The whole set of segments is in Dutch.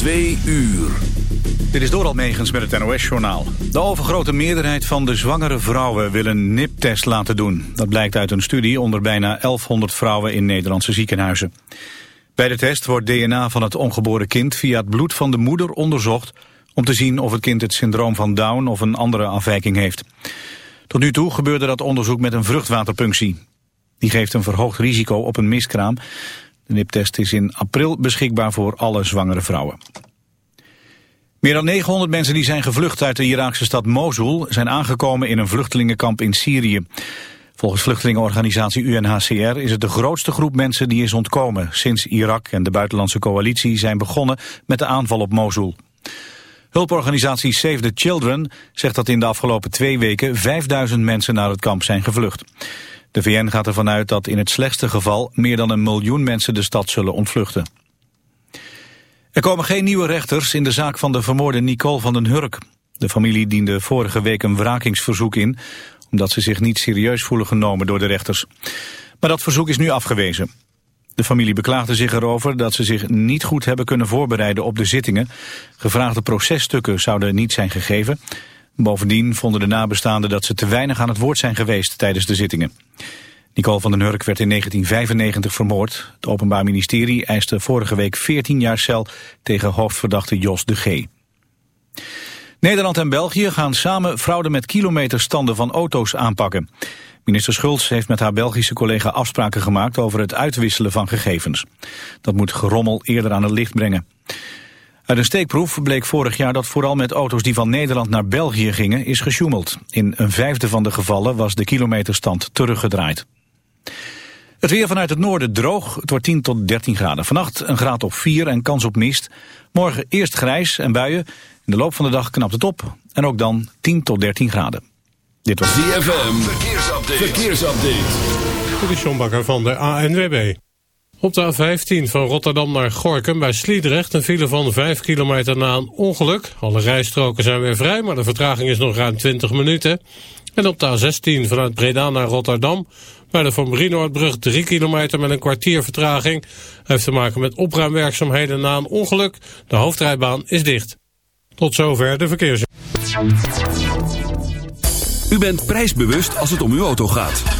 Twee uur. Dit is Doral Megens met het NOS-journaal. De overgrote meerderheid van de zwangere vrouwen wil een NIP-test laten doen. Dat blijkt uit een studie onder bijna 1100 vrouwen in Nederlandse ziekenhuizen. Bij de test wordt DNA van het ongeboren kind via het bloed van de moeder onderzocht... om te zien of het kind het syndroom van Down of een andere afwijking heeft. Tot nu toe gebeurde dat onderzoek met een vruchtwaterpunctie. Die geeft een verhoogd risico op een miskraam... De NIP-test is in april beschikbaar voor alle zwangere vrouwen. Meer dan 900 mensen die zijn gevlucht uit de Iraakse stad Mosul... zijn aangekomen in een vluchtelingenkamp in Syrië. Volgens vluchtelingenorganisatie UNHCR is het de grootste groep mensen die is ontkomen... sinds Irak en de buitenlandse coalitie zijn begonnen met de aanval op Mosul. Hulporganisatie Save the Children zegt dat in de afgelopen twee weken 5000 mensen naar het kamp zijn gevlucht. De VN gaat ervan uit dat in het slechtste geval meer dan een miljoen mensen de stad zullen ontvluchten. Er komen geen nieuwe rechters in de zaak van de vermoorde Nicole van den Hurk. De familie diende vorige week een wrakingsverzoek in, omdat ze zich niet serieus voelen genomen door de rechters. Maar dat verzoek is nu afgewezen. De familie beklaagde zich erover dat ze zich niet goed hebben kunnen voorbereiden op de zittingen. Gevraagde processtukken zouden niet zijn gegeven. Bovendien vonden de nabestaanden dat ze te weinig aan het woord zijn geweest tijdens de zittingen. Nicole van den Hurk werd in 1995 vermoord. Het Openbaar Ministerie eiste vorige week 14 jaar cel tegen hoofdverdachte Jos de G. Nederland en België gaan samen fraude met kilometerstanden van auto's aanpakken. Minister Schultz heeft met haar Belgische collega afspraken gemaakt over het uitwisselen van gegevens. Dat moet gerommel eerder aan het licht brengen. Uit een steekproef bleek vorig jaar dat vooral met auto's die van Nederland naar België gingen is gesjoemeld. In een vijfde van de gevallen was de kilometerstand teruggedraaid. Het weer vanuit het noorden droog, het wordt 10 tot 13 graden. Vannacht een graad op 4 en kans op mist. Morgen eerst grijs en buien. In de loop van de dag knapt het op en ook dan 10 tot 13 graden. Dit was ZFM, verkeersupdate. verkeersupdate. Dit is John Bakker van de ANWB. Op de A15 van Rotterdam naar Gorkum bij Sliedrecht een file van 5 kilometer na een ongeluk. Alle rijstroken zijn weer vrij, maar de vertraging is nog ruim 20 minuten. En op de A16 vanuit Breda naar Rotterdam bij de Van Brienoordbrug 3 kilometer met een kwartier vertraging. Heeft te maken met opruimwerkzaamheden na een ongeluk. De hoofdrijbaan is dicht. Tot zover de verkeers. U bent prijsbewust als het om uw auto gaat.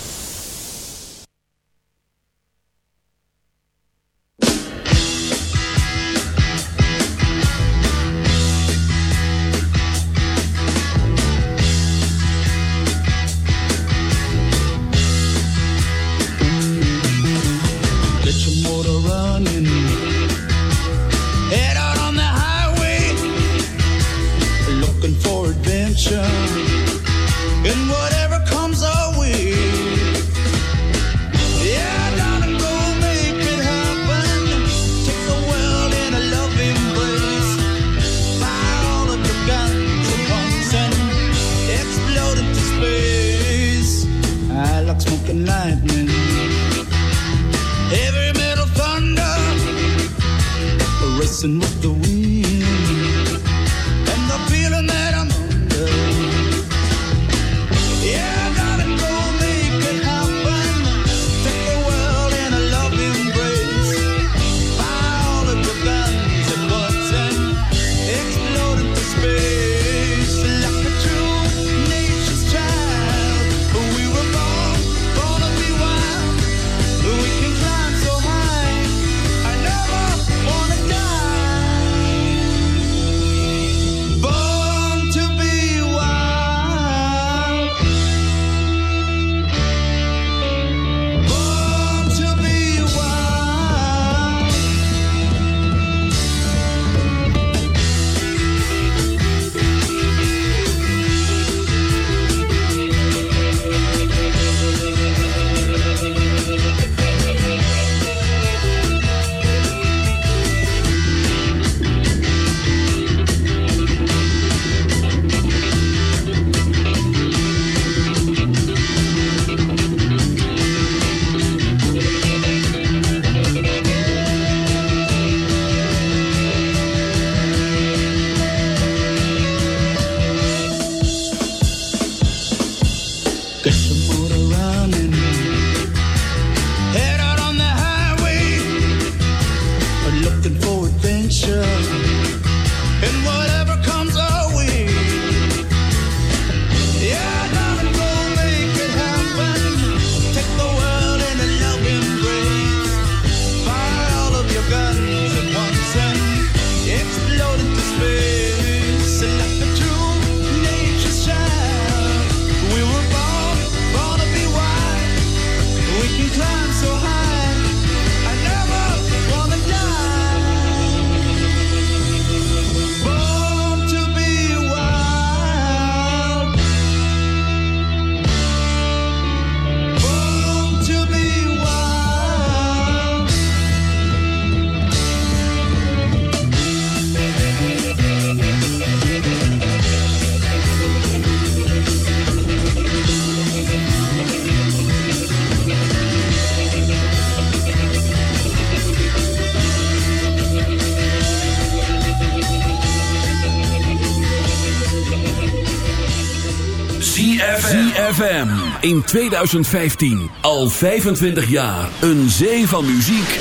In 2015 al 25 jaar een zee van muziek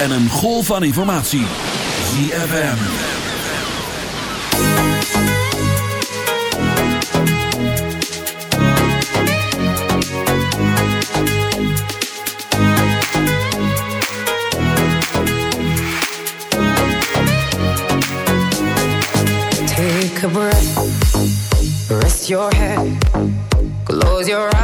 en een golf van informatie. ZFM. Take a breath, rest your head, close your eyes.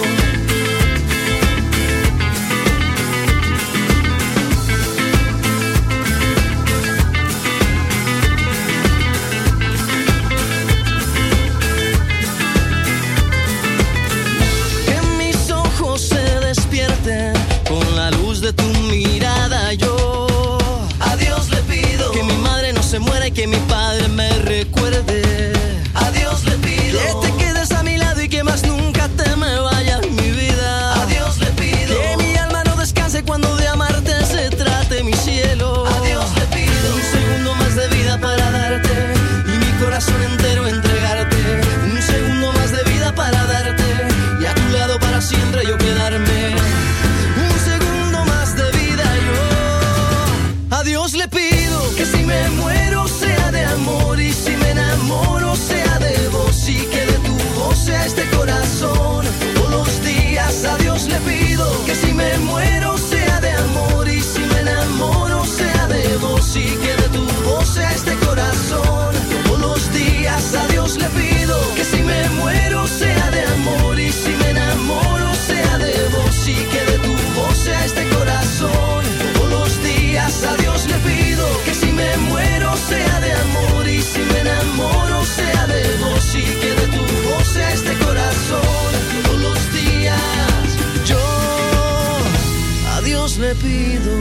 te pido.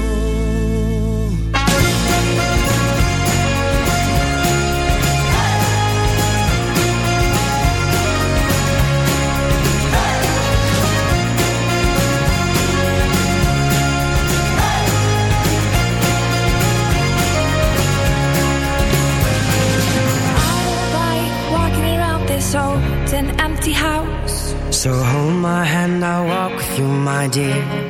this old and empty house. So hold my hand, I'll walk with you, my dear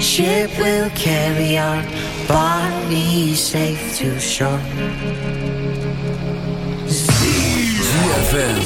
ship will carry our bodies safe to shore. ZFM.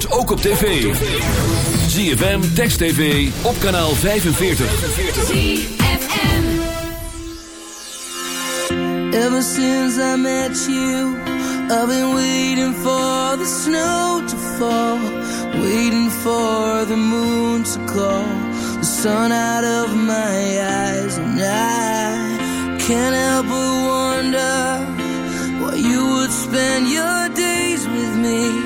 Zandvoort ook op tv. ZFM, Text TV, op kanaal 45. ZFM Ever since I met you I've been waiting for the snow to fall Waiting for the moon to call The sun out of my eyes And I can't help but wonder Why you would spend your days with me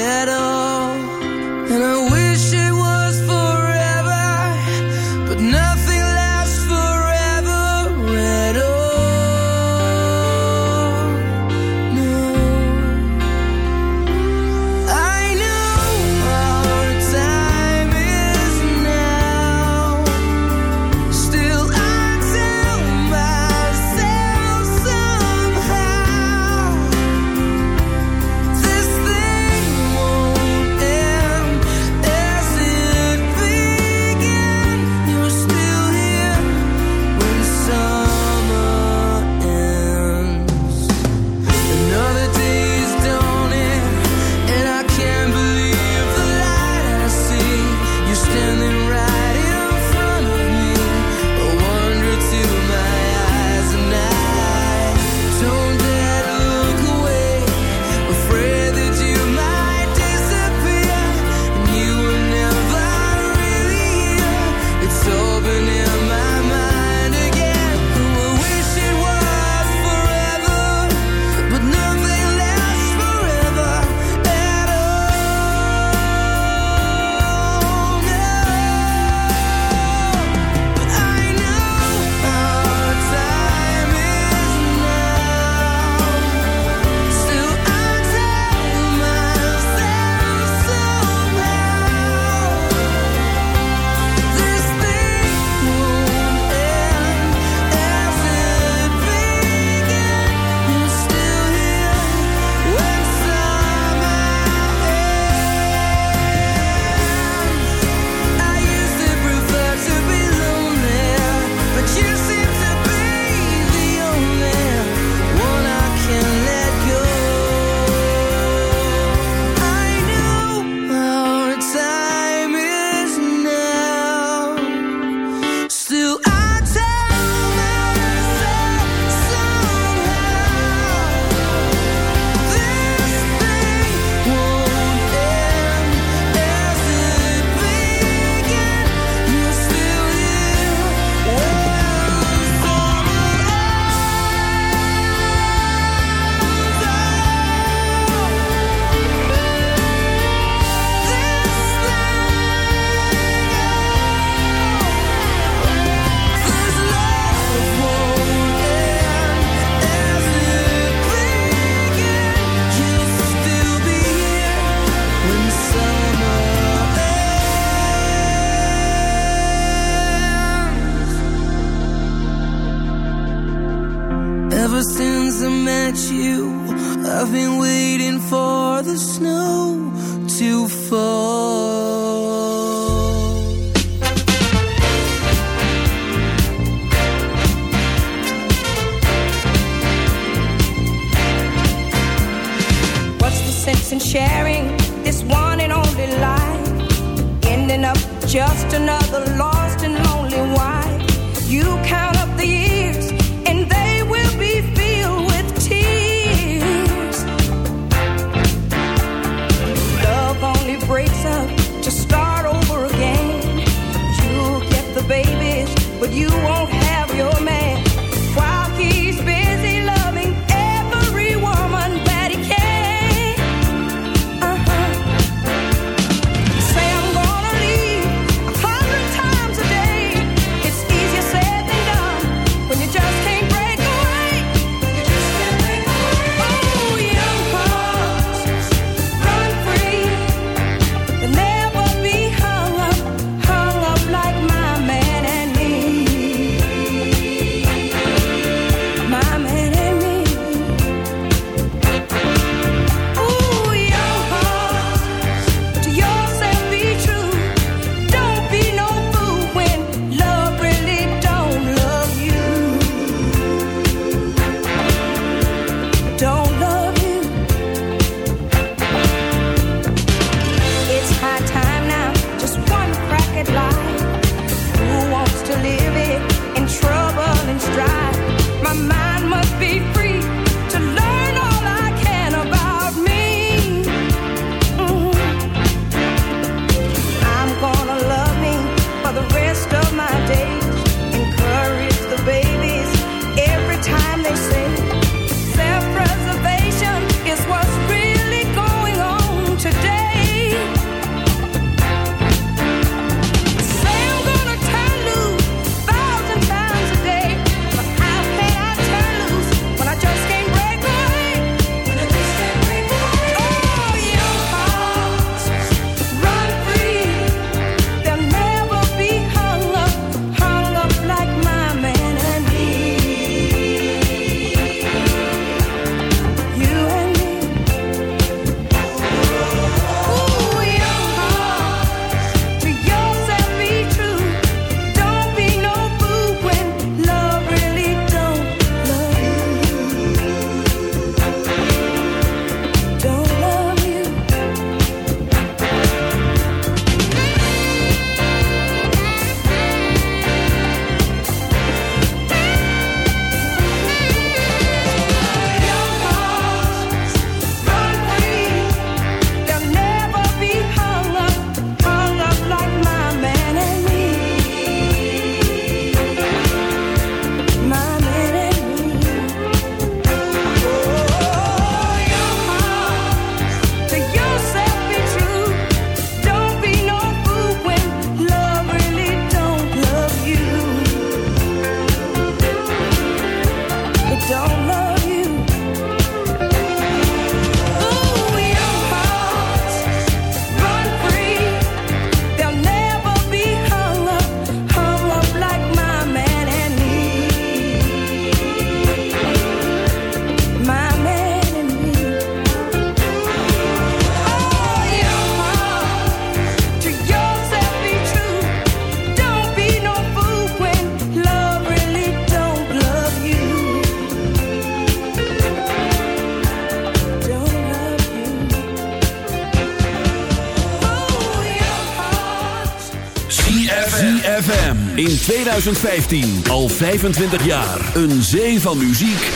2015. Al 25 jaar. Een zee van muziek.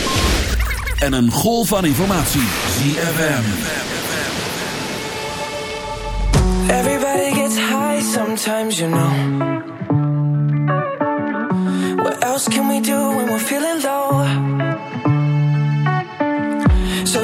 En een golf van informatie. ZFM. Everybody gets high sometimes, you know. What else can we do when we're feeling low? So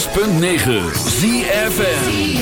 106.9 ZFN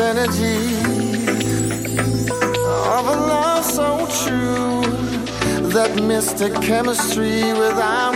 energy of a love so true, that mystic chemistry with our